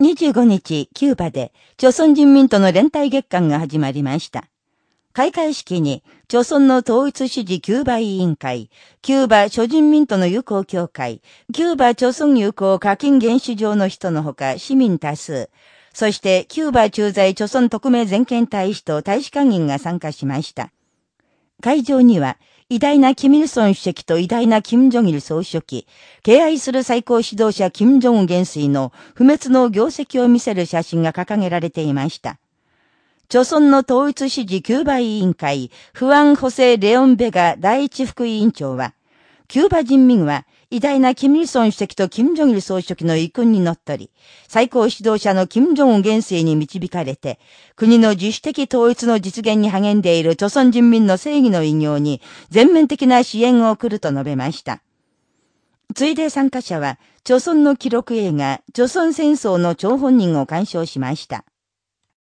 25日、キューバで、朝鮮人民との連帯月間が始まりました。開会式に、朝鮮の統一支持キューバ委員会、キューバ諸人民との友好協会、キューバ朝鮮友好課金原始上の人のほか市民多数、そしてキューバ駐在朝鮮特命全権大使と大使館員が参加しました。会場には、偉大なキミルソン主席と偉大なキム・ジョギル総書記、敬愛する最高指導者キム・ジョン元帥の不滅の業績を見せる写真が掲げられていました。朝鮮の統一支持9倍委員会、不安補正・レオン・ベガ第一副委員長は、キューバ人民は偉大なキム・イルソン主席とキム・ジョギル総書記の遺訓にのっとり、最高指導者のキム・ジョン元帥に導かれて、国の自主的統一の実現に励んでいる朝鮮人民の正義の偉業に全面的な支援を送ると述べました。ついで参加者は、朝鮮の記録映画、朝鮮戦争の張本人を鑑賞しました。